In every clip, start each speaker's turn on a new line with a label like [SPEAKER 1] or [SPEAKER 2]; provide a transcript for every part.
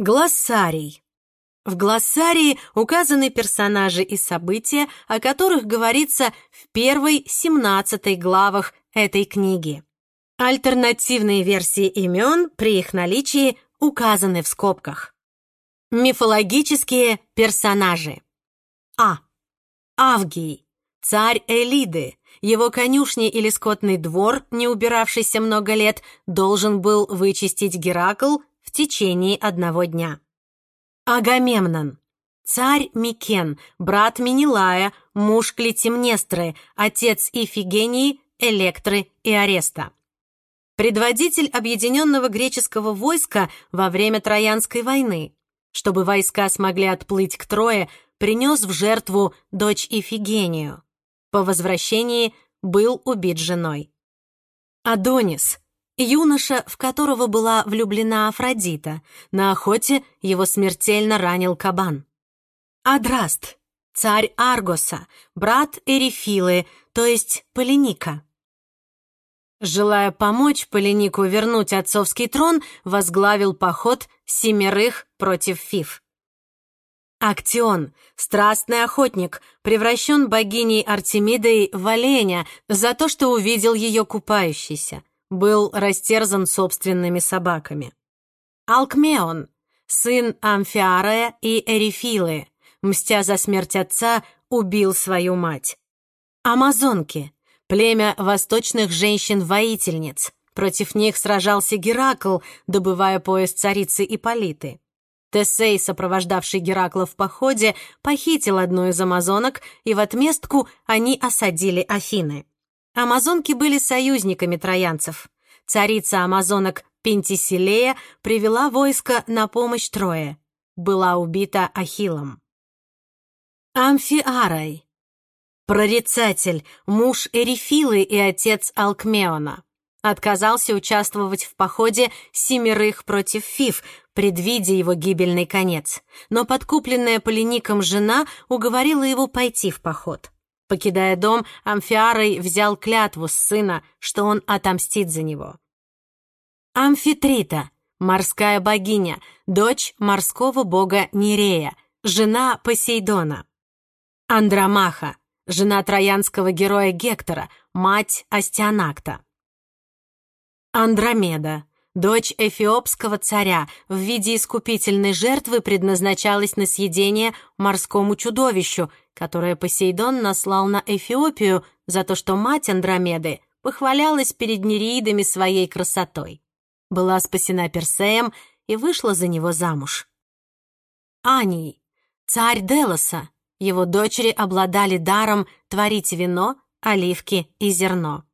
[SPEAKER 1] Глоссарий. В глоссарии указаны персонажи и события, о которых говорится в первой 17 главах этой книги. Альтернативные версии имен при их наличии указаны в скобках. Мифологические персонажи. А. Авгий, царь Элиды. Его конюшни или скотный двор, не убиравшийся много лет, должен был вычистить Геракл в течение одного дня. Агамемнон. Царь Микен, брат Менелая, муж Клетимнестры, отец Ифигении, Электры и Ареста. Предводитель объединенного греческого войска во время Троянской войны. Чтобы войска смогли отплыть к Трое, принес в жертву дочь Ифигению. По возвращении был убит женой. Адонис, юноша, в которого была влюблена Афродита. На охоте его смертельно ранил кабан. Адраст, царь Аргоса, брат Эрифилы, то есть Полиника. Желая помочь Полинику вернуть отцовский трон, возглавил поход семерых против Фиф. Актион, страстный охотник, превращен богиней Артемидой в оленя за то, что увидел ее купающейся был растерзан собственными собаками. Алкмеон, сын Амфиарая и Эрифилы, мстя за смерть отца, убил свою мать. Амазонки, племя восточных женщин-воительниц. Против них сражался Геракл, добывая пояс царицы Иполиты. Тесей, сопровождавший Геракла в походе, похитил одну из амазонок, и в отместку они осадили Афины. Амазонки были союзниками троянцев. Царица амазонок Пентиселея привела войско на помощь Трое. Была убита Ахиллом. Амфиарой. Прорицатель, муж Эрифилы и отец Алкмеона. Отказался участвовать в походе семерых против Фиф, предвидя его гибельный конец. Но подкупленная Полиником жена уговорила его пойти в поход. Покидая дом, Амфиарой взял клятву с сына, что он отомстит за него. Амфитрита, морская богиня, дочь морского бога Нерея, жена Посейдона. Андромаха, жена троянского героя Гектора, мать Астианакта. Андромеда, дочь эфиопского царя, в виде искупительной жертвы предназначалась на съедение морскому чудовищу, которое Посейдон наслал на Эфиопию за то, что мать Андромеды похвалялась перед нереидами своей красотой. Была спасена Персеем и вышла за него замуж. Аний, царь Делоса, его дочери обладали даром творить вино, оливки и зерно.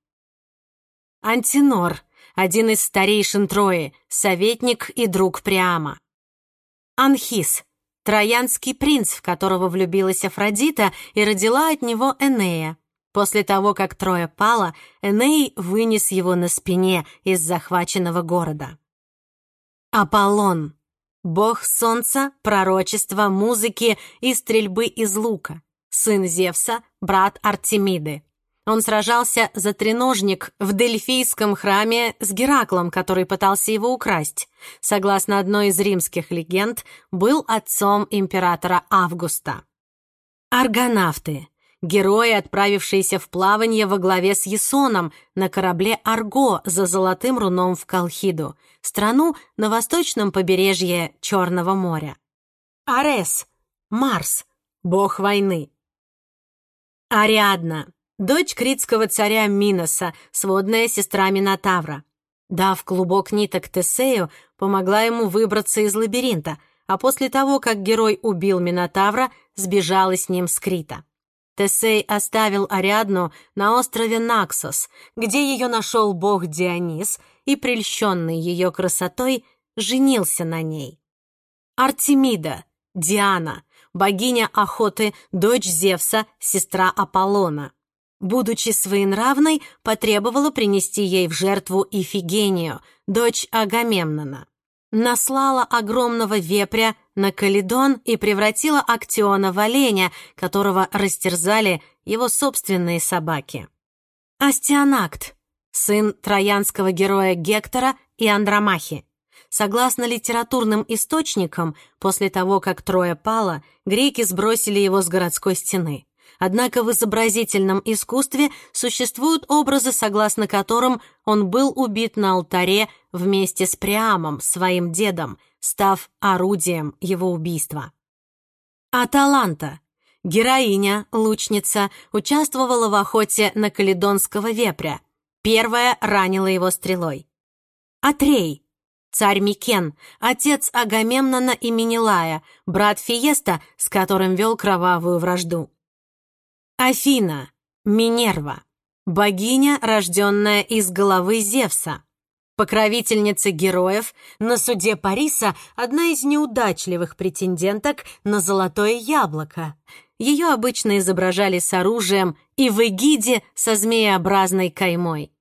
[SPEAKER 1] Антинор, один из старейшин Трои, советник и друг Приама. Анхис, троянский принц, в которого влюбилась Афродита и родила от него Энея. После того, как Троя пала, Эней вынес его на спине из захваченного города. Аполлон — бог солнца, пророчества, музыки и стрельбы из лука, сын Зевса, брат Артемиды. Он сражался за треножник в Дельфийском храме с Гераклом, который пытался его украсть. Согласно одной из римских легенд, был отцом императора Августа. Аргонавты — герои, отправившиеся в плавание во главе с Ясоном на корабле «Арго» за золотым руном в Колхиду, страну на восточном побережье Черного моря. Арес — Марс, бог войны. Ариадна Дочь критского царя Миноса, сводная сестра Минотавра. Дав клубок ниток Тесею, помогла ему выбраться из лабиринта, а после того, как герой убил Минотавра, сбежала с ним с Крита. Тесей оставил Ариадну на острове Наксос, где ее нашел бог Дионис и, прельщенный ее красотой, женился на ней. Артемида, Диана, богиня охоты, дочь Зевса, сестра Аполлона будучи своенравной, потребовала принести ей в жертву Ифигению, дочь Агамемнона. Наслала огромного вепря на Калидон и превратила Актиона в оленя, которого растерзали его собственные собаки. Астианакт, сын троянского героя Гектора и Андромахи. Согласно литературным источникам, после того, как Троя пала, греки сбросили его с городской стены. Однако в изобразительном искусстве существуют образы, согласно которым он был убит на алтаре вместе с Приамом, своим дедом, став орудием его убийства. Аталанта, героиня, лучница, участвовала в охоте на каледонского вепря. Первая ранила его стрелой. Атрей, царь Микен, отец Агамемнона и Менелая, брат Фиеста, с которым вел кровавую вражду. Афина, Минерва, богиня, рожденная из головы Зевса, покровительница героев, на суде Париса одна из неудачливых претенденток на золотое яблоко. Ее обычно изображали с оружием и в эгиде со змееобразной каймой.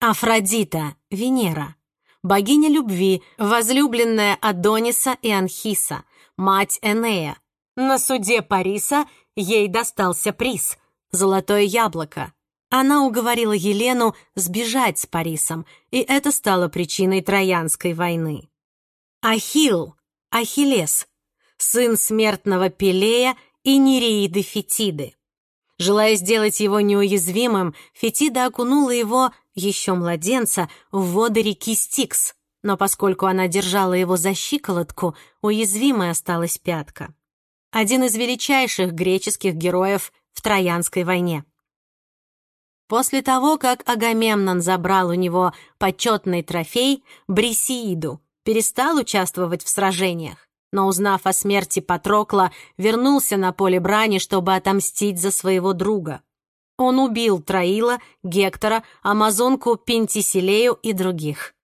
[SPEAKER 1] Афродита, Венера, богиня любви, возлюбленная Адониса и Анхиса, мать Энея. На суде Париса ей достался приз — золотое яблоко. Она уговорила Елену сбежать с Парисом, и это стало причиной Троянской войны. Ахилл, Ахиллес, сын смертного Пелея и Нереиды Фетиды. Желая сделать его неуязвимым, Фетида окунула его, еще младенца, в воды реки Стикс, но поскольку она держала его за щиколотку, уязвимой осталась пятка один из величайших греческих героев в Троянской войне. После того, как Агамемнон забрал у него почетный трофей, Брисеиду перестал участвовать в сражениях, но, узнав о смерти Патрокла, вернулся на поле брани, чтобы отомстить за своего друга. Он убил Троила, Гектора, Амазонку Пентиселею и других.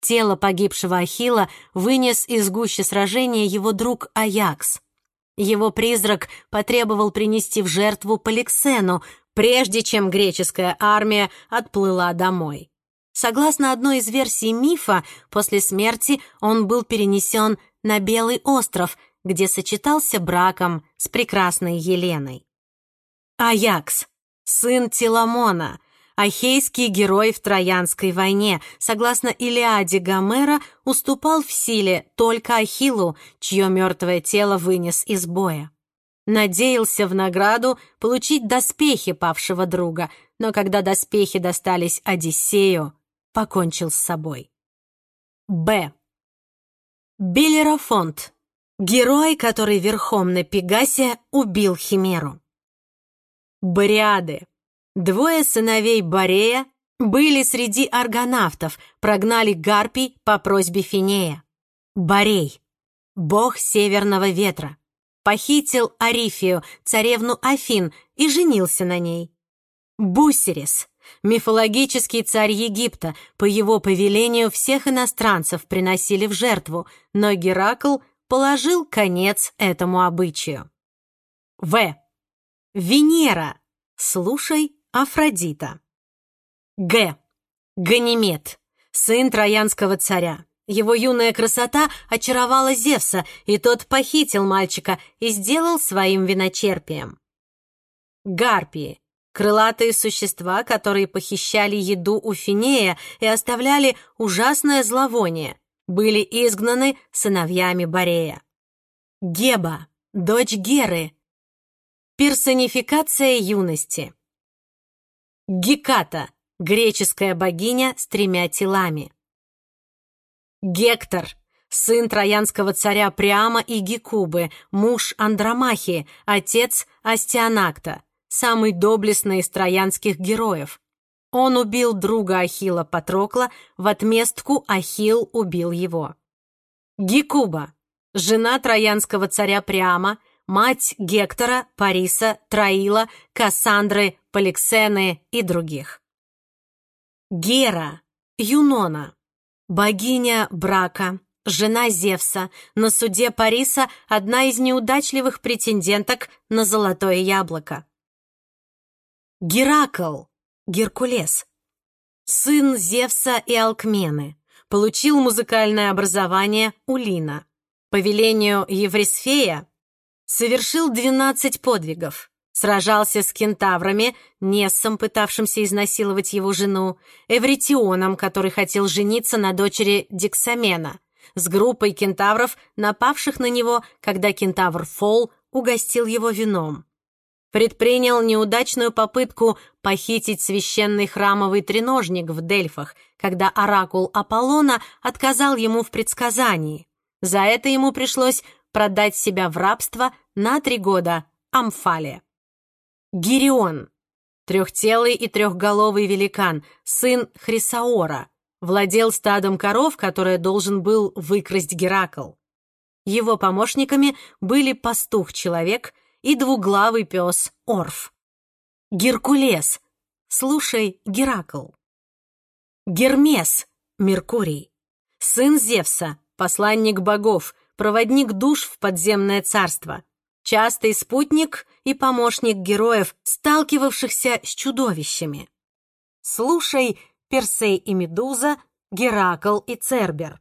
[SPEAKER 1] Тело погибшего Ахила вынес из гущи сражения его друг Аякс. Его призрак потребовал принести в жертву Поликсену, прежде чем греческая армия отплыла домой. Согласно одной из версий мифа, после смерти он был перенесен на Белый остров, где сочетался браком с прекрасной Еленой. Аякс, сын Теламона, Ахейский герой в Троянской войне, согласно Илиаде Гомера, уступал в силе только Ахиллу, чье мертвое тело вынес из боя. Надеялся в награду получить доспехи павшего друга, но когда доспехи достались Одиссею, покончил с собой. Б. Белерафонт. Герой, который верхом на Пегасе убил Химеру. Бариады. Двое сыновей Борея были среди аргонавтов, прогнали Гарпий по просьбе Финея. Борей, бог северного ветра, похитил Арифию, царевну Афин, и женился на ней. Бусерис, мифологический царь Египта, по его повелению всех иностранцев приносили в жертву, но Геракл положил конец этому обычаю. В. Венера. Слушай Афродита. Г. Ганимед, сын троянского царя. Его юная красота очаровала Зевса, и тот похитил мальчика и сделал своим виночерпием. Гарпии — крылатые существа, которые похищали еду у Финея и оставляли ужасное зловоние, были изгнаны сыновьями Борея. Геба — дочь Геры. Персонификация юности — Геката, греческая богиня с тремя телами. Гектор, сын троянского царя Приама и Гекубы, муж Андромахи, отец Астианакта, самый доблестный из троянских героев. Он убил друга Ахила Патрокла, в отместку Ахил убил его. Гекуба, жена троянского царя Приама, мать Гектора, Париса, Троила, Кассандры, Поликсены и других. Гера, Юнона, богиня брака, жена Зевса, на суде Париса одна из неудачливых претенденток на золотое яблоко. Геракл, Геркулес, сын Зевса и Алкмены, получил музыкальное образование у Лина. По велению Еврисфея совершил 12 подвигов. Сражался с кентаврами, Нессом, пытавшимся изнасиловать его жену, Эвритионом, который хотел жениться на дочери Диксамена, с группой кентавров, напавших на него, когда кентавр Фол угостил его вином. Предпринял неудачную попытку похитить священный храмовый треножник в Дельфах, когда оракул Аполлона отказал ему в предсказании. За это ему пришлось продать себя в рабство на три года Амфале. Гирион, трехтелый и трехголовый великан, сын Хрисаора, владел стадом коров, которое должен был выкрасть Геракл. Его помощниками были пастух-человек и двуглавый пес Орф. Геркулес, слушай, Геракл. Гермес, Меркурий, сын Зевса, посланник богов, проводник душ в подземное царство, частый спутник и помощник героев, сталкивавшихся с чудовищами. Слушай Персей и Медуза, Геракл и Цербер.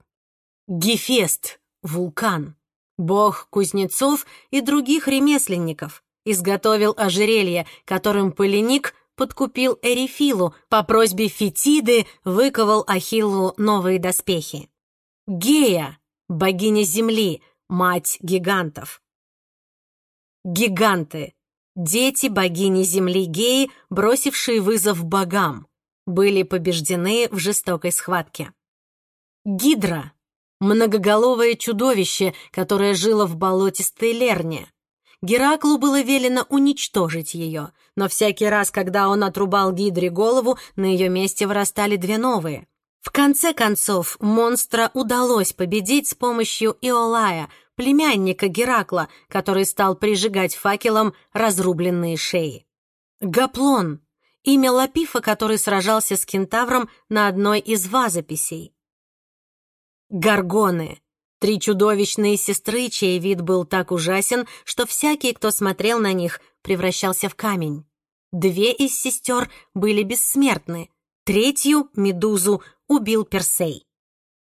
[SPEAKER 1] Гефест, вулкан, бог кузнецов и других ремесленников, изготовил ожерелье, которым Полиник подкупил Эрифилу, по просьбе Фетиды выковал Ахиллу новые доспехи. Гея, богиня земли, мать гигантов. Гиганты, дети богини земли Геи, бросившие вызов богам, были побеждены в жестокой схватке. Гидра, многоголовое чудовище, которое жило в болотистой Лерне. Гераклу было велено уничтожить ее, но всякий раз, когда он отрубал Гидре голову, на ее месте вырастали две новые. В конце концов, монстра удалось победить с помощью Иолая, племянника Геракла, который стал прижигать факелом разрубленные шеи. Гаплон — имя Лапифа, который сражался с кентавром на одной из вазописей. Гаргоны Три чудовищные сестры, чей вид был так ужасен, что всякий, кто смотрел на них, превращался в камень. Две из сестер были бессмертны, третью, Медузу, убил Персей.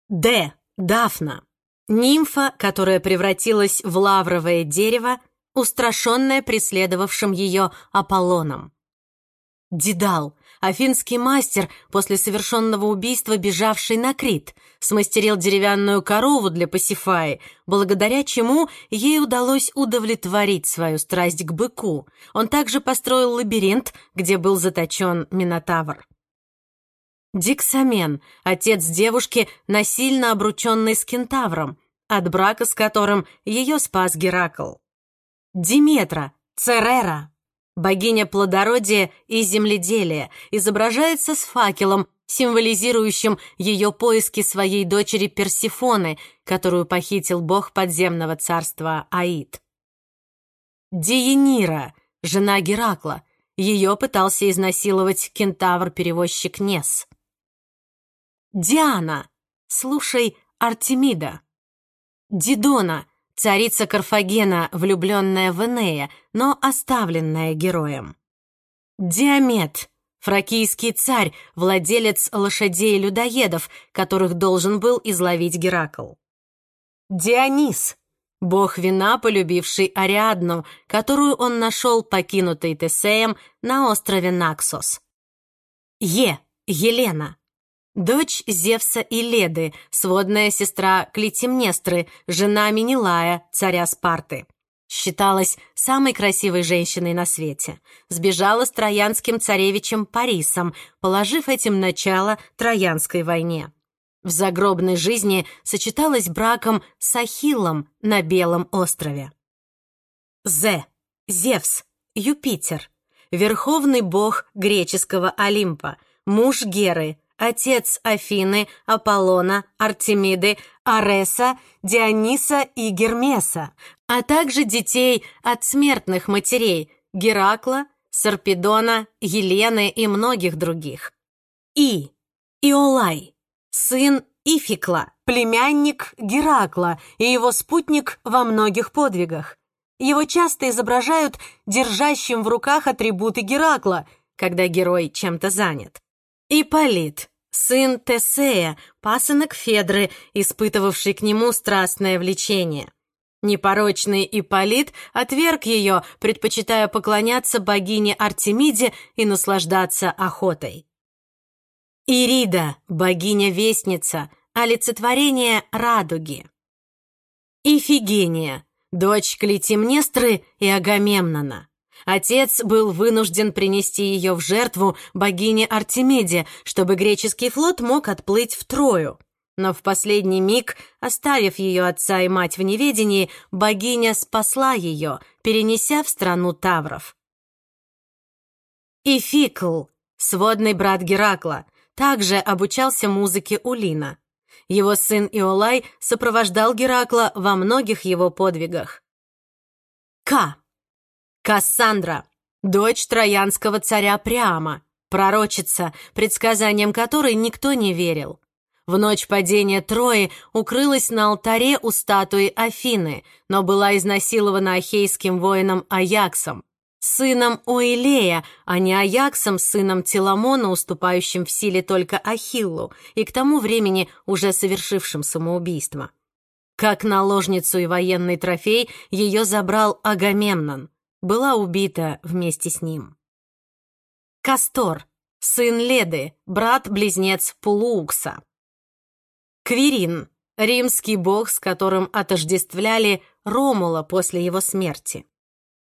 [SPEAKER 1] Д. Дафна. Нимфа, которая превратилась в лавровое дерево, устрашенная преследовавшим ее Аполлоном. Дидал, афинский мастер, после совершенного убийства бежавший на Крит, смастерил деревянную корову для Пасифаи, благодаря чему ей удалось удовлетворить свою страсть к быку. Он также построил лабиринт, где был заточен Минотавр. Диксамен, отец девушки, насильно обрученной с кентавром, от брака с которым ее спас Геракл. Диметра, Церера, богиня плодородия и земледелия, изображается с факелом, символизирующим ее поиски своей дочери Персифоны, которую похитил бог подземного царства Аид. Диенира, жена Геракла, ее пытался изнасиловать кентавр-перевозчик Нес. Диана, слушай, Артемида. Дидона, Царица Карфагена, влюбленная в Энея, но оставленная героем. Диамет, фракийский царь, владелец лошадей-людоедов, которых должен был изловить Геракл. Дионис, бог вина, полюбивший Ариадну, которую он нашел покинутой Тесеем на острове Наксос. Е, Елена, Дочь Зевса и Леды, сводная сестра Клитимнестры, жена Минилая, царя Спарты. Считалась самой красивой женщиной на свете. Сбежала с троянским царевичем Парисом, положив этим начало Троянской войне. В загробной жизни сочеталась браком с Ахиллом на Белом острове. Зе. Зевс. Юпитер. Верховный бог греческого Олимпа. Муж Геры отец Афины, Аполлона, Артемиды, Ареса, Диониса и Гермеса, а также детей от смертных матерей Геракла, Сарпедона, Елены и многих других. И. Иолай, сын Ификла, племянник Геракла и его спутник во многих подвигах. Его часто изображают держащим в руках атрибуты Геракла, когда герой чем-то занят. Ипполит, сын Тесея, пасынок Федры, испытывавший к нему страстное влечение. Непорочный Ипполит отверг ее, предпочитая поклоняться богине Артемиде и наслаждаться охотой. Ирида, богиня-вестница, олицетворение радуги. Ифигения, дочь Клитимнестры и Агамемнона. Отец был вынужден принести ее в жертву богине Артемиде, чтобы греческий флот мог отплыть в Трою. Но в последний миг, оставив ее отца и мать в неведении, богиня спасла ее, перенеся в страну Тавров. Ификл, сводный брат Геракла, также обучался музыке у Лина. Его сын Иолай сопровождал Геракла во многих его подвигах. К. Кассандра, дочь троянского царя Приама, пророчица, предсказаниям которой никто не верил. В ночь падения Трои укрылась на алтаре у статуи Афины, но была изнасилована ахейским воином Аяксом, сыном Оилея, а не Аяксом, сыном Теламона, уступающим в силе только Ахиллу, и к тому времени уже совершившим самоубийство. Как наложницу и военный трофей ее забрал Агамемнон. Была убита вместе с ним. Кастор, сын Леды, брат-близнец Пулуукса. Квирин, римский бог, с которым отождествляли Ромула после его смерти.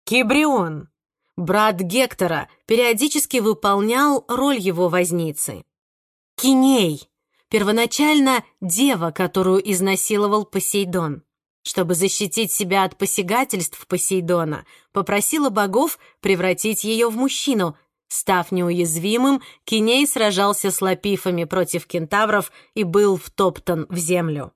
[SPEAKER 1] Кибрион, брат Гектора, периодически выполнял роль его возницы. Киней, первоначально дева, которую изнасиловал Посейдон. Чтобы защитить себя от посягательств Посейдона, попросила богов превратить ее в мужчину, Став неуязвимым, Киней сражался с лапифами против кентавров и был втоптан в землю.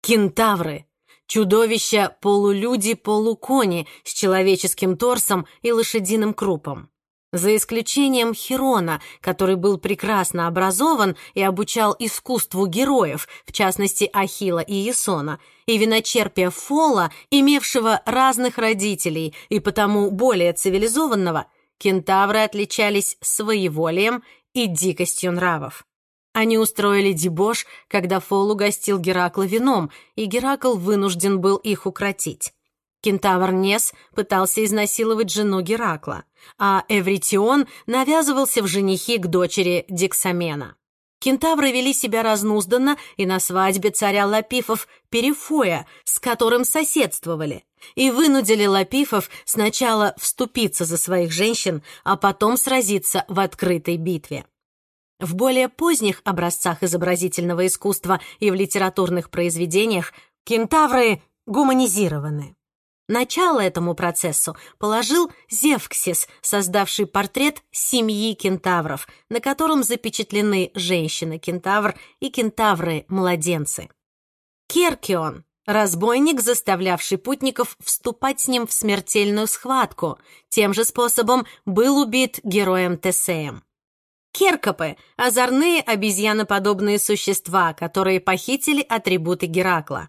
[SPEAKER 1] Кентавры — чудовища полулюди-полукони с человеческим торсом и лошадиным крупом. За исключением Хирона, который был прекрасно образован и обучал искусству героев, в частности Ахила и Есона, и виночерпия Фола, имевшего разных родителей и потому более цивилизованного, кентавры отличались своеволием и дикостью нравов. Они устроили дебош, когда Фол угостил Геракла вином, и Геракл вынужден был их укротить. Кентавр Нес пытался изнасиловать жену Геракла, а Эвритион навязывался в женихи к дочери Диксамена. Кентавры вели себя разнузданно и на свадьбе царя Лапифов Перифоя, с которым соседствовали, и вынудили Лапифов сначала вступиться за своих женщин, а потом сразиться в открытой битве. В более поздних образцах изобразительного искусства и в литературных произведениях кентавры гуманизированы. Начало этому процессу положил Зевксис, создавший портрет семьи кентавров, на котором запечатлены женщина-кентавр и кентавры-младенцы. Керкион — разбойник, заставлявший путников вступать с ним в смертельную схватку. Тем же способом был убит героем Тесеем. Керкопы — озорные обезьяноподобные существа, которые похитили атрибуты Геракла.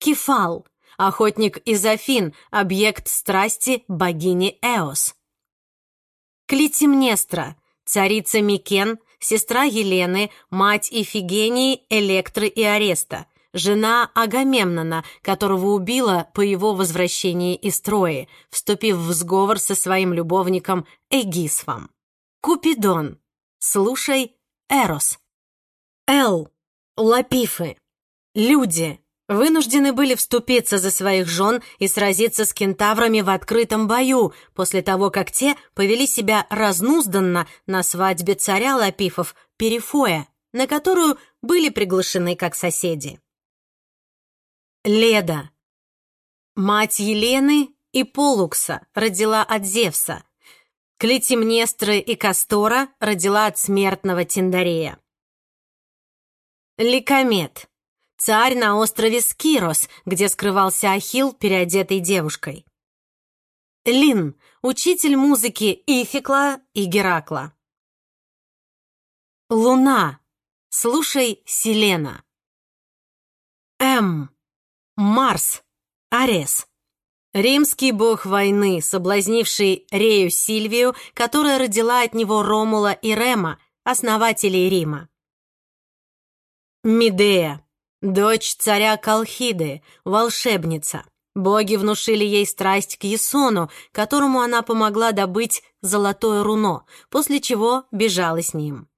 [SPEAKER 1] Кефал — охотник из Афин, объект страсти богини Эос. Клитимнестра, царица Микен, сестра Елены, мать Ифигении, Электры и Ареста, жена Агамемнона, которого убила по его возвращении из Трои, вступив в сговор со своим любовником Эгисфом. Купидон, слушай, Эрос. Эл, Лапифы, люди, вынуждены были вступиться за своих жен и сразиться с кентаврами в открытом бою, после того, как те повели себя разнузданно на свадьбе царя Лапифов Перифоя, на которую были приглашены как соседи. Леда. Мать Елены и Полукса родила от Зевса. Клитимнестры и Кастора родила от смертного Тиндарея. Ликомет царь на острове Скирос, где скрывался Ахилл, переодетый девушкой. Лин, учитель музыки Ификла и Геракла. Луна, слушай Селена. М. Марс, Арес. Римский бог войны, соблазнивший Рею Сильвию, которая родила от него Ромула и Рема, основателей Рима. Медея, дочь царя Колхиды, волшебница. Боги внушили ей страсть к Есону, которому она помогла добыть золотое руно, после чего бежала с ним.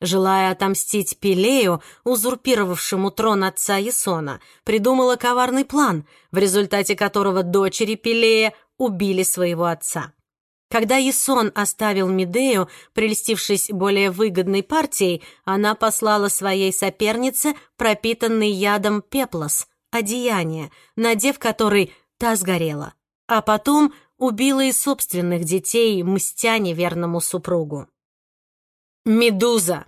[SPEAKER 1] Желая отомстить Пелею, узурпировавшему трон отца Есона, придумала коварный план, в результате которого дочери Пелея убили своего отца. Когда Есон оставил Медею, прельстившись более выгодной партией, она послала своей сопернице пропитанный ядом пеплос, одеяние, надев который та сгорела, а потом убила и собственных детей, мстя неверному супругу. Медуза.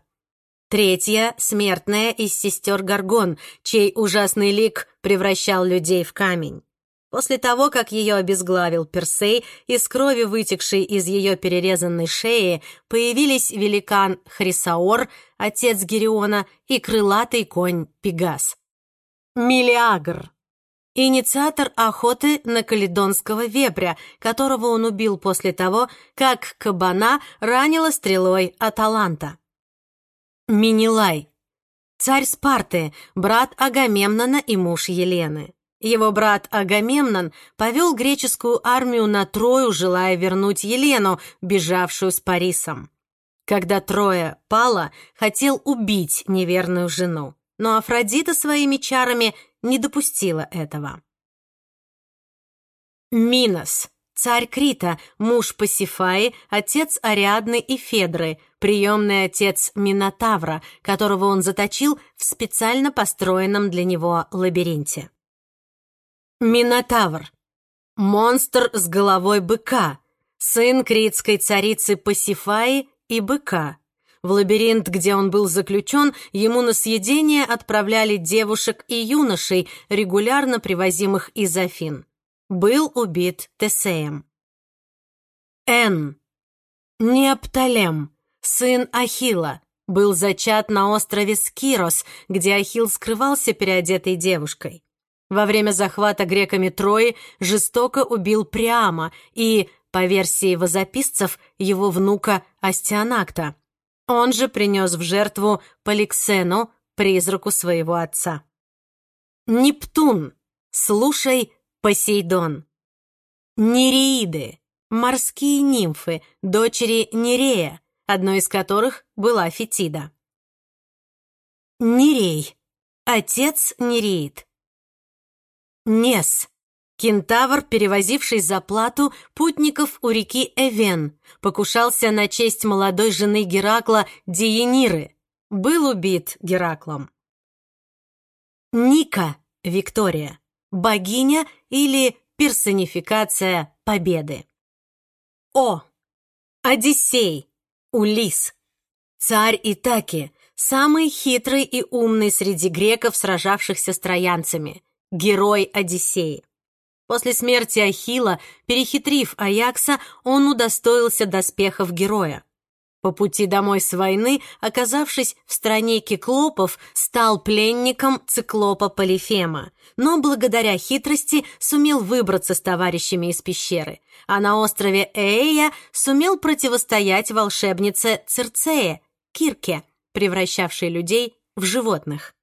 [SPEAKER 1] Третья, смертная из сестер Гаргон, чей ужасный лик превращал людей в камень. После того, как ее обезглавил Персей, из крови, вытекшей из ее перерезанной шеи, появились великан Хрисаор, отец Гериона, и крылатый конь Пегас. Милиагр. Инициатор охоты на каледонского вепря, которого он убил после того, как кабана ранила стрелой Аталанта. Минилай. Царь Спарты, брат Агамемнона и муж Елены. Его брат Агамемнон повел греческую армию на Трою, желая вернуть Елену, бежавшую с Парисом. Когда Троя пала, хотел убить неверную жену, но Афродита своими чарами не допустила этого. Минос, царь Крита, муж Пасифаи, отец Ариадны и Федры, приемный отец Минотавра, которого он заточил в специально построенном для него лабиринте. Минотавр. Монстр с головой быка. Сын критской царицы Пасифаи и быка. В лабиринт, где он был заключен, ему на съедение отправляли девушек и юношей, регулярно привозимых из Афин. Был убит Тесеем. Н. Неопталем, сын Ахила, был зачат на острове Скирос, где Ахил скрывался переодетой девушкой. Во время захвата греками Трои жестоко убил Приама и, по версии возописцев, его внука Астианакта. Он же принес в жертву Поликсену, призраку своего отца. Нептун, слушай, Посейдон. Нереиды, морские нимфы, дочери Нерея, одной из которых была Фетида. Нерей, отец Нереид. Нес. Кентавр, перевозивший за плату путников у реки Эвен, покушался на честь молодой жены Геракла Диениры. Был убит Гераклом. Ника, Виктория, богиня или персонификация победы. О. Одиссей, Улис, царь Итаки, самый хитрый и умный среди греков, сражавшихся с троянцами – герой Одиссеи. После смерти Ахила, перехитрив Аякса, он удостоился доспехов героя. По пути домой с войны, оказавшись в стране киклопов, стал пленником циклопа Полифема, но благодаря хитрости сумел выбраться с товарищами из пещеры, а на острове Эя сумел противостоять волшебнице Цирцее, Кирке, превращавшей людей в животных.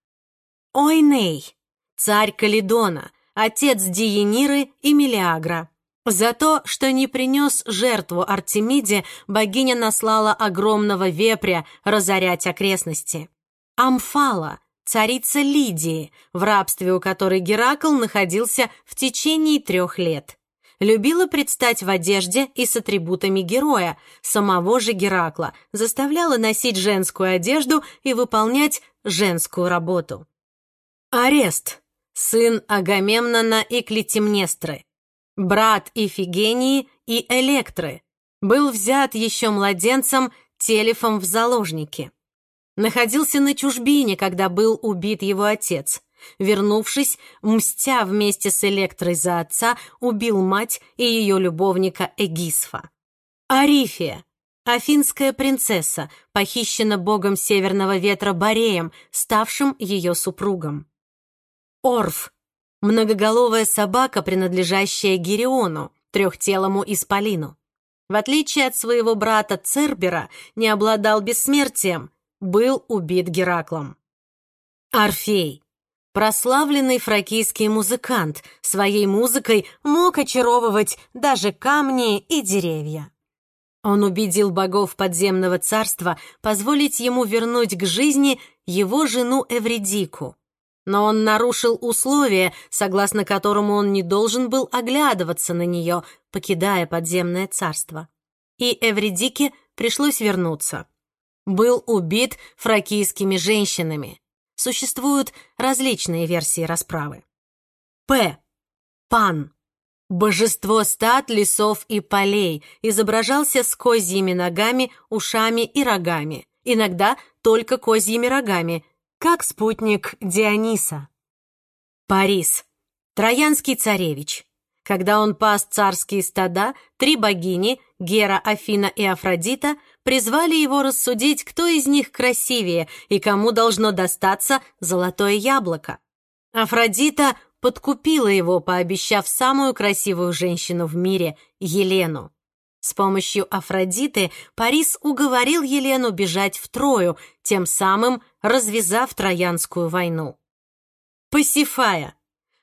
[SPEAKER 1] Ойней царь Калидона, отец Диениры и Мелиагра. За то, что не принес жертву Артемиде, богиня наслала огромного вепря разорять окрестности. Амфала, царица Лидии, в рабстве у которой Геракл находился в течение трех лет. Любила предстать в одежде и с атрибутами героя, самого же Геракла, заставляла носить женскую одежду и выполнять женскую работу. Арест сын Агамемнона и Клетимнестры, брат Ифигении и Электры, был взят еще младенцем Телефом в заложники. Находился на чужбине, когда был убит его отец. Вернувшись, мстя вместе с Электрой за отца, убил мать и ее любовника Эгисфа. Арифия, афинская принцесса, похищена богом северного ветра Бореем, ставшим ее супругом. Орф — многоголовая собака, принадлежащая Гериону, трехтелому исполину. В отличие от своего брата Цербера, не обладал бессмертием, был убит Гераклом. Орфей Прославленный фракийский музыкант своей музыкой мог очаровывать даже камни и деревья. Он убедил богов подземного царства позволить ему вернуть к жизни его жену Эвредику. Но он нарушил условие, согласно которому он не должен был оглядываться на нее, покидая подземное царство. И Эвредике пришлось вернуться. Был убит фракийскими женщинами. Существуют различные версии расправы. П. Пан. Божество стад, лесов и полей изображался с козьими ногами, ушами и рогами, иногда только козьими рогами, как спутник Диониса. Парис. Троянский царевич. Когда он пас царские стада, три богини, Гера, Афина и Афродита, призвали его рассудить, кто из них красивее и кому должно достаться золотое яблоко. Афродита подкупила его, пообещав самую красивую женщину в мире — Елену. С помощью Афродиты Парис уговорил Елену бежать в Трою, тем самым развязав Троянскую войну. Пасифая,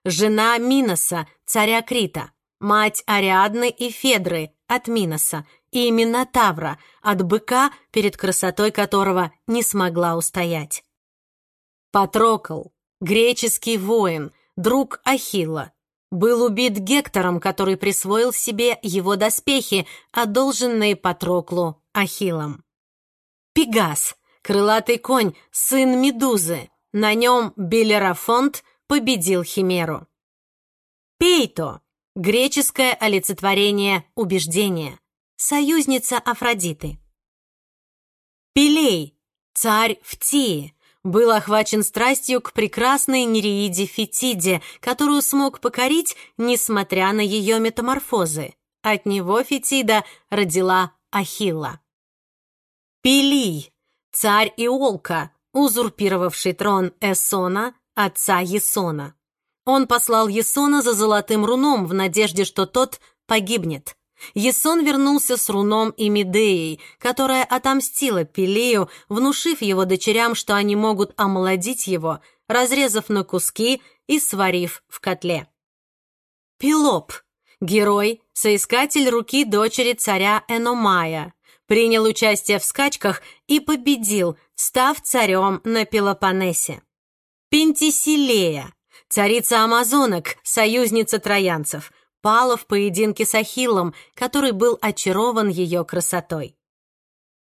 [SPEAKER 1] жена Миноса, царя Крита, мать Ариадны и Федры от Миноса и Минотавра от быка, перед красотой которого не смогла устоять. Патрокл, греческий воин, друг Ахилла, был убит Гектором, который присвоил себе его доспехи, одолженные Патроклу Ахиллом. Пегас, крылатый конь, сын Медузы, на нем Белерафонт победил Химеру. Пейто, греческое олицетворение убеждения, союзница Афродиты. Пелей, царь Фтии, был охвачен страстью к прекрасной Нереиде Фетиде, которую смог покорить, несмотря на ее метаморфозы. От него Фетида родила Ахилла. Пелий, царь Иолка, узурпировавший трон Эсона, отца Есона. Он послал Есона за золотым руном в надежде, что тот погибнет. Есон вернулся с Руном и Медеей, которая отомстила Пелею, внушив его дочерям, что они могут омолодить его, разрезав на куски и сварив в котле. Пилоп, герой, соискатель руки дочери царя Эномая, принял участие в скачках и победил, став царем на Пелопоннесе. Пентисилея, царица амазонок, союзница троянцев, пала в поединке с Ахиллом, который был очарован ее красотой.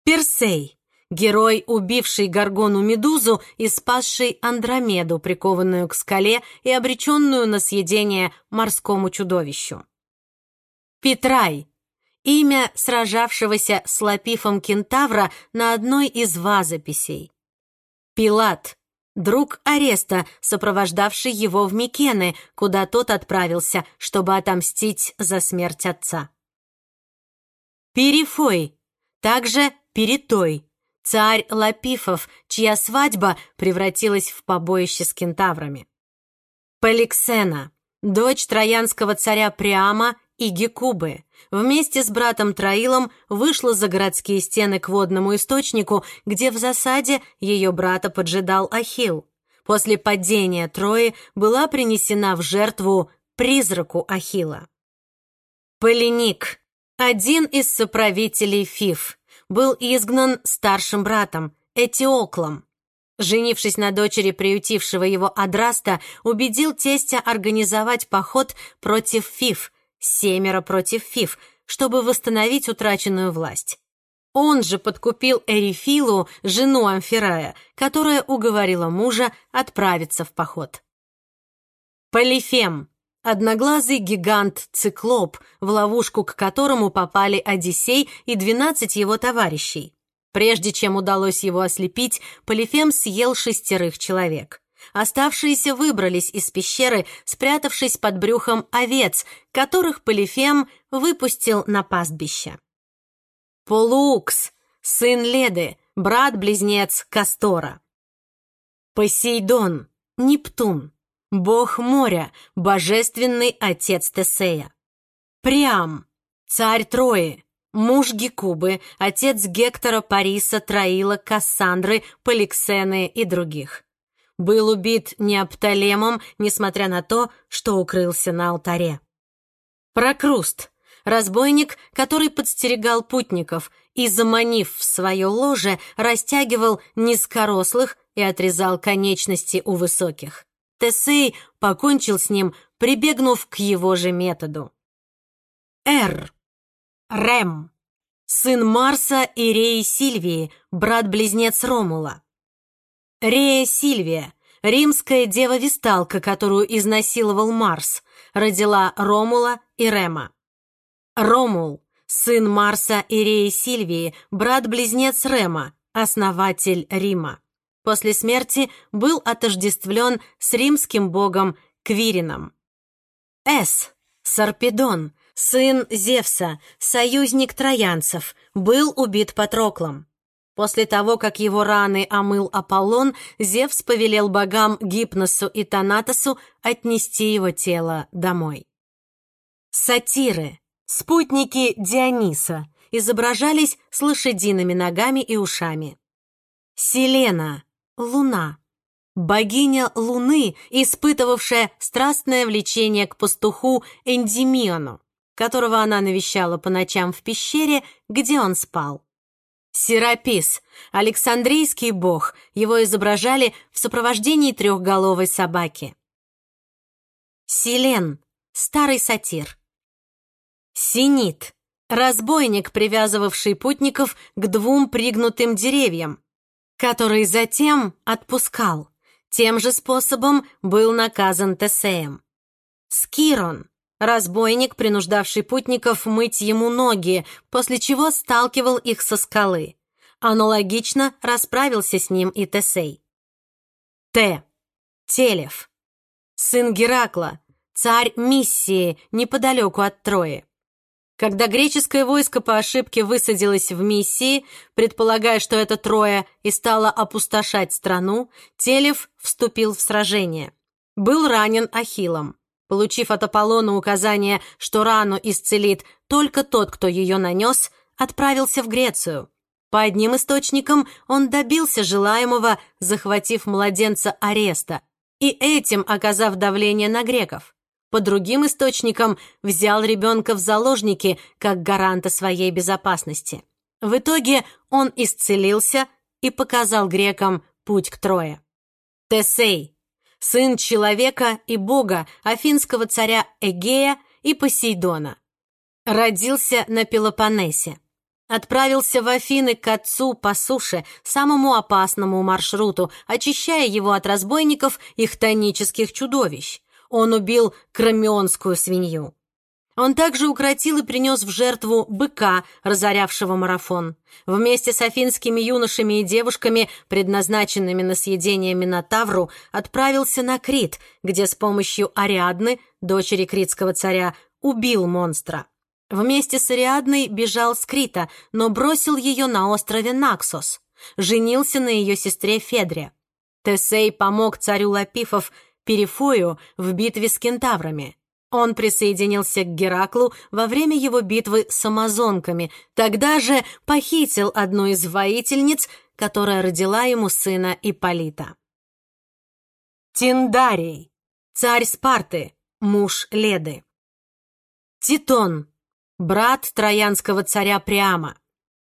[SPEAKER 1] Персей, герой, убивший Гаргону Медузу и спасший Андромеду, прикованную к скале и обреченную на съедение морскому чудовищу. Петрай, имя сражавшегося с Лапифом Кентавра на одной из вазописей. Пилат, друг ареста, сопровождавший его в Микены, куда тот отправился, чтобы отомстить за смерть отца. Перифой, также Перитой, царь Лапифов, чья свадьба превратилась в побоище с кентаврами. Поликсена, дочь троянского царя Приама и Гекубы, вместе с братом Троилом вышла за городские стены к водному источнику, где в засаде ее брата поджидал Ахилл. После падения Трои была принесена в жертву призраку Ахилла. Полиник, один из соправителей Фиф, был изгнан старшим братом Этиоклом. Женившись на дочери приютившего его Адраста, убедил тестя организовать поход против Фиф, семеро против Фиф, чтобы восстановить утраченную власть. Он же подкупил Эрифилу, жену Амфирая, которая уговорила мужа отправиться в поход. Полифем — одноглазый гигант-циклоп, в ловушку к которому попали Одиссей и двенадцать его товарищей. Прежде чем удалось его ослепить, Полифем съел шестерых человек. Оставшиеся выбрались из пещеры, спрятавшись под брюхом овец, которых Полифем выпустил на пастбище. Полуукс, сын Леды, брат-близнец Кастора. Посейдон, Нептун, бог моря, божественный отец Тесея. Приам, царь Трои, муж Гекубы, отец Гектора, Париса, Троила, Кассандры, Поликсены и других. Был убит Неоптолемом, несмотря на то, что укрылся на алтаре. Прокруст — разбойник, который подстерегал путников и, заманив в свое ложе, растягивал низкорослых и отрезал конечности у высоких. Тесей покончил с ним, прибегнув к его же методу. Р. Рем. Сын Марса и Реи Сильвии, брат-близнец Ромула. Рея Сильвия, римская дева-весталка, которую изнасиловал Марс, родила Ромула и Рема. Ромул, сын Марса и Реи Сильвии, брат-близнец Рема, основатель Рима. После смерти был отождествлен с римским богом Квирином. С. Сарпедон, сын Зевса, союзник троянцев, был убит Патроклом. После того, как его раны омыл Аполлон, Зевс повелел богам Гипносу и Танатосу отнести его тело домой. Сатиры, спутники Диониса, изображались с лошадиными ногами и ушами. Селена, луна, богиня Луны, испытывавшая страстное влечение к пастуху Эндимиону, которого она навещала по ночам в пещере, где он спал. Серапис, Александрийский бог, его изображали в сопровождении трехголовой собаки. Селен, старый сатир. Синит, разбойник, привязывавший путников к двум пригнутым деревьям, который затем отпускал. Тем же способом был наказан Тесеем. Скирон, разбойник, принуждавший путников мыть ему ноги, после чего сталкивал их со скалы. Аналогично расправился с ним и Тесей. Т. Телев. Сын Геракла, царь Миссии, неподалеку от Трои. Когда греческое войско по ошибке высадилось в миссии, предполагая, что это Троя, и стало опустошать страну, Телев вступил в сражение. Был ранен Ахиллом. Получив от Аполлона указание, что рану исцелит только тот, кто ее нанес, отправился в Грецию. По одним источникам он добился желаемого, захватив младенца ареста, и этим оказав давление на греков по другим источникам взял ребенка в заложники как гаранта своей безопасности. В итоге он исцелился и показал грекам путь к Трое. Тесей, сын человека и бога афинского царя Эгея и Посейдона. Родился на Пелопоннесе. Отправился в Афины к отцу по суше, самому опасному маршруту, очищая его от разбойников и хтонических чудовищ он убил кромионскую свинью. Он также укротил и принес в жертву быка, разорявшего марафон. Вместе с афинскими юношами и девушками, предназначенными на съедение Минотавру, отправился на Крит, где с помощью Ариадны, дочери критского царя, убил монстра. Вместе с Ариадной бежал с Крита, но бросил ее на острове Наксос. Женился на ее сестре Федре. Тесей помог царю Лапифов Перифою в битве с кентаврами. Он присоединился к Гераклу во время его битвы с амазонками, тогда же похитил одну из воительниц, которая родила ему сына Ипполита. Тиндарий, царь Спарты, муж Леды. Титон, брат троянского царя Приама.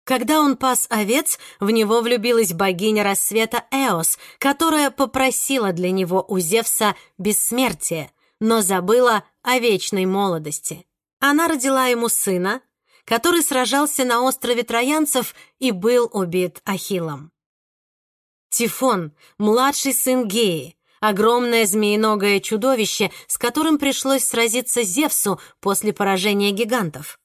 [SPEAKER 1] Когда он пас овец, в него влюбилась богиня рассвета Эос, которая попросила для него у Зевса бессмертия, но забыла о вечной молодости. Она родила ему сына, который сражался на острове Троянцев и был убит Ахиллом. Тифон, младший сын Геи, огромное змеиногое чудовище, с которым пришлось сразиться Зевсу после поражения гигантов.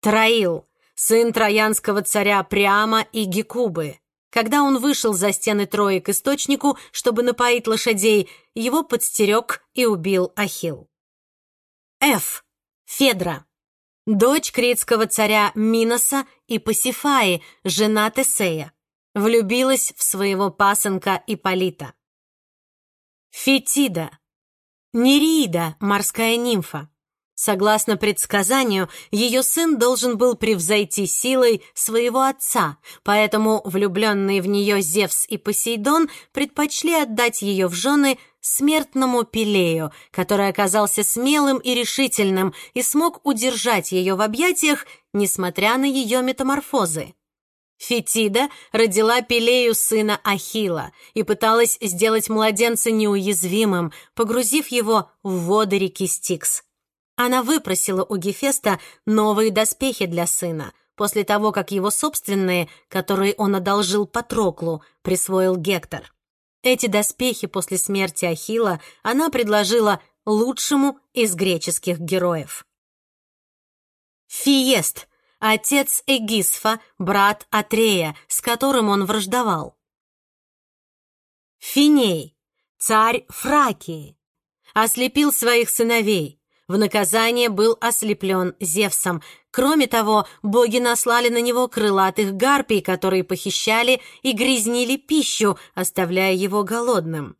[SPEAKER 1] Троил, сын троянского царя Приама и Гекубы. Когда он вышел за стены Трои к источнику, чтобы напоить лошадей, его подстерег и убил Ахилл. Ф. Федра. Дочь критского царя Миноса и Пасифаи, жена Тесея. Влюбилась в своего пасынка Иполита. Фетида. Нереида, морская нимфа. Согласно предсказанию, ее сын должен был превзойти силой своего отца, поэтому влюбленные в нее Зевс и Посейдон предпочли отдать ее в жены смертному Пелею, который оказался смелым и решительным и смог удержать ее в объятиях, несмотря на ее метаморфозы. Фетида родила Пелею сына Ахила и пыталась сделать младенца неуязвимым, погрузив его в воды реки Стикс. Она выпросила у Гефеста новые доспехи для сына, после того, как его собственные, которые он одолжил Патроклу, присвоил Гектор. Эти доспехи после смерти Ахила она предложила лучшему из греческих героев. Фиест, отец Эгисфа, брат Атрея, с которым он враждовал. Финей, царь Фракии, ослепил своих сыновей, в наказание был ослеплен Зевсом. Кроме того, боги наслали на него крылатых гарпий, которые похищали и грязнили пищу, оставляя его голодным.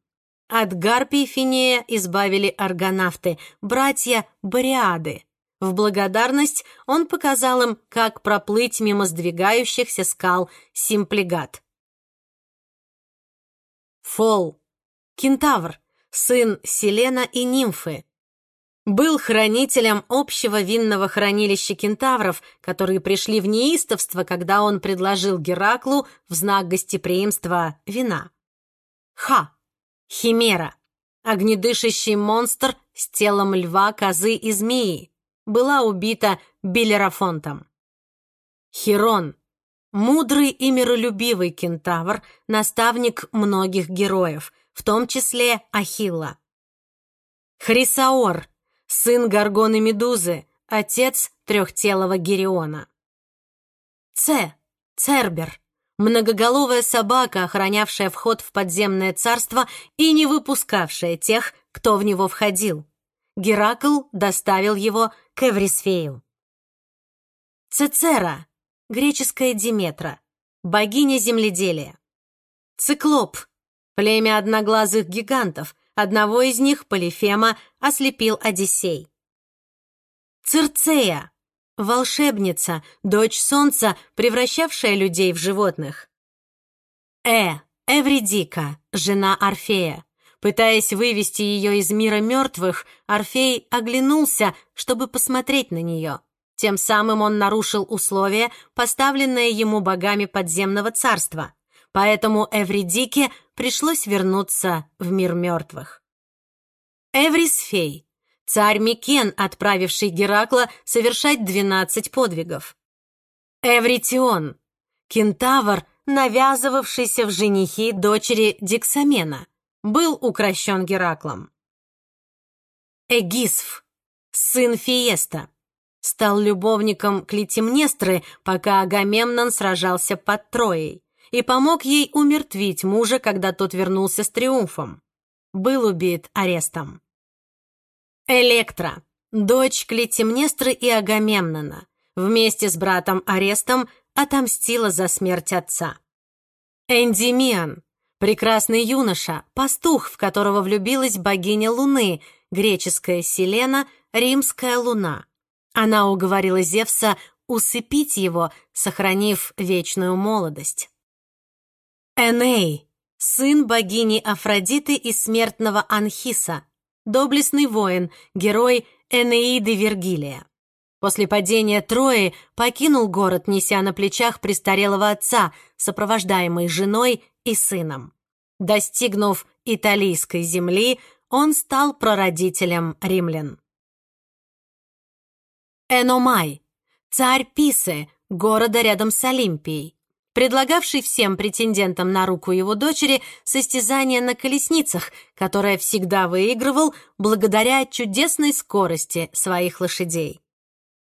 [SPEAKER 1] От гарпий Финея избавили аргонавты, братья Бориады. В благодарность он показал им, как проплыть мимо сдвигающихся скал Симплигат. Фол. Кентавр, сын Селена и Нимфы, был хранителем общего винного хранилища кентавров, которые пришли в неистовство, когда он предложил Гераклу в знак гостеприимства вина. Ха! Химера. Огнедышащий монстр с телом льва, козы и змеи. Была убита Белерафонтом. Хирон. Мудрый и миролюбивый кентавр, наставник многих героев, в том числе Ахилла. Хрисаор сын Горгоны Медузы, отец трехтелого Гериона. Ц. Цербер. Многоголовая собака, охранявшая вход в подземное царство и не выпускавшая тех, кто в него входил. Геракл доставил его к Эврисфею. Цицера, греческая Диметра, богиня земледелия. Циклоп, племя одноглазых гигантов, Одного из них, Полифема, ослепил Одиссей. Цирцея, волшебница, дочь солнца, превращавшая людей в животных. Э, Эвридика, жена Орфея. Пытаясь вывести ее из мира мертвых, Орфей оглянулся, чтобы посмотреть на нее. Тем самым он нарушил условия, поставленные ему богами подземного царства поэтому Эвридике пришлось вернуться в мир мертвых. Эврисфей, царь Микен, отправивший Геракла совершать двенадцать подвигов. Эвритион, кентавр, навязывавшийся в женихи дочери Диксамена, был укращен Гераклом. Эгисф, сын Фиеста, стал любовником Клитимнестры, пока Агамемнон сражался под Троей и помог ей умертвить мужа, когда тот вернулся с триумфом. Был убит арестом. Электра, дочь Клитимнестры и Агамемнона, вместе с братом Арестом отомстила за смерть отца. Эндимиан, прекрасный юноша, пастух, в которого влюбилась богиня Луны, греческая Селена, римская Луна. Она уговорила Зевса усыпить его, сохранив вечную молодость. Эней, сын богини Афродиты и смертного Анхиса, доблестный воин, герой Энеиды Вергилия. После падения Трои покинул город, неся на плечах престарелого отца, сопровождаемый женой и сыном. Достигнув италийской земли, он стал прародителем римлян. Эномай, царь Писы, города рядом с Олимпией, предлагавший всем претендентам на руку его дочери состязание на колесницах, которое всегда выигрывал благодаря чудесной скорости своих лошадей.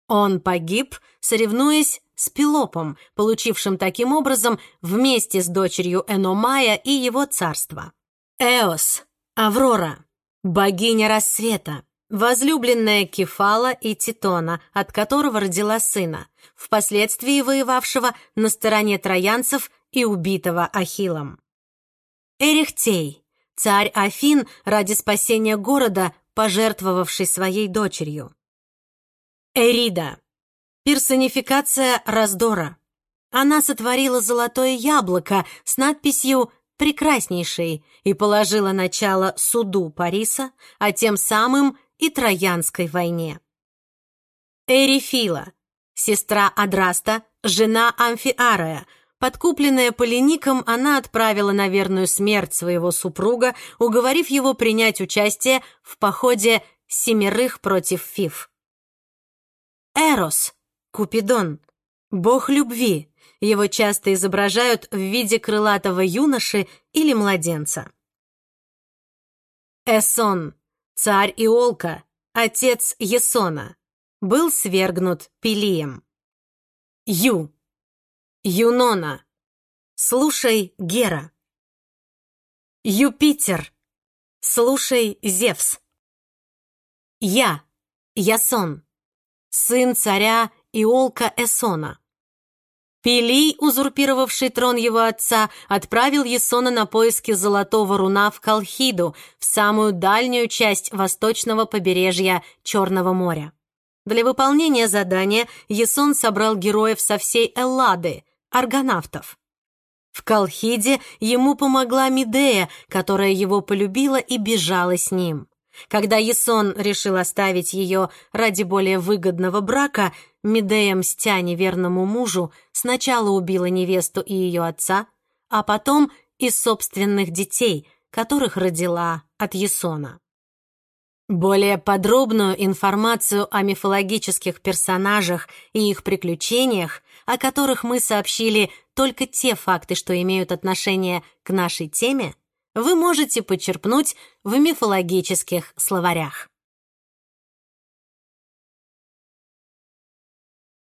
[SPEAKER 1] Он погиб, соревнуясь с Пелопом, получившим таким образом вместе с дочерью Эномая и его царство. Эос, Аврора, богиня рассвета, возлюбленная Кефала и Титона, от которого родила сына, впоследствии воевавшего на стороне троянцев и убитого Ахиллом. Эрихтей, царь Афин ради спасения города, пожертвовавший своей дочерью. Эрида. Персонификация раздора. Она сотворила золотое яблоко с надписью «Прекраснейший» и положила начало суду Париса, а тем самым и Троянской войне. Эрифила, сестра Адраста, жена Амфиария, подкупленная Полиником, она отправила на верную смерть своего супруга, уговорив его принять участие в походе семерых против Фиф. Эрос, Купидон, бог любви, его часто изображают в виде крылатого юноши или младенца. Эсон, царь Иолка, отец Есона, был свергнут Пелием. Ю. Юнона. Слушай, Гера. Юпитер. Слушай, Зевс. Я. Ясон. Сын царя Иолка Эсона. Пелий, узурпировавший трон его отца, отправил Есона на поиски золотого руна в Колхиду, в самую дальнюю часть восточного побережья Черного моря. Для выполнения задания Есон собрал героев со всей Эллады, аргонавтов. В Колхиде ему помогла Медея, которая его полюбила и бежала с ним. Когда Есон решил оставить ее ради более выгодного брака, Медея, мстя неверному мужу, сначала убила невесту и ее отца, а потом и собственных детей, которых родила от Есона. Более подробную информацию о мифологических персонажах и их приключениях, о которых мы сообщили только те факты, что имеют отношение к нашей теме, вы можете почерпнуть в мифологических словарях.